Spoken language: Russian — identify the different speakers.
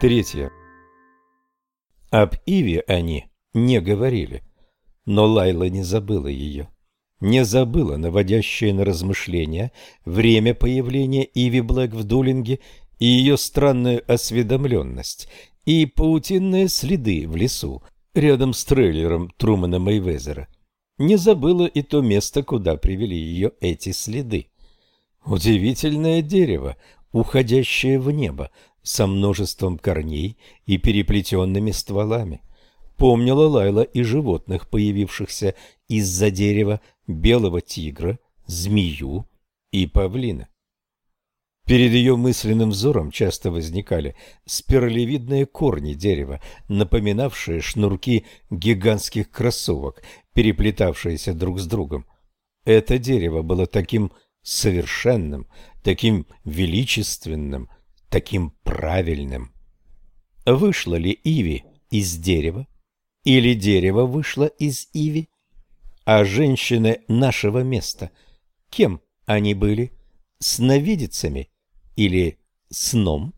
Speaker 1: Третье. Об Иве они не говорили, но Лайла не забыла ее. Не забыла наводящее на размышления время появления Иви Блэк в Дулинге и ее странную осведомленность, и паутинные следы в лесу, рядом с трейлером Трумана Мейвезера. Не забыла и то место, куда привели ее эти следы. Удивительное дерево, уходящее в небо, со множеством корней и переплетенными стволами. Помнила Лайла и животных, появившихся из-за дерева, белого тигра, змею и павлина. Перед ее мысленным взором часто возникали спиралевидные корни дерева, напоминавшие шнурки гигантских кроссовок, переплетавшиеся друг с другом. Это дерево было таким совершенным, таким величественным, таким правильным. Вышла ли Иви из дерева? Или дерево вышло из Иви? А женщины нашего места, кем они были? Сновидицами или сном?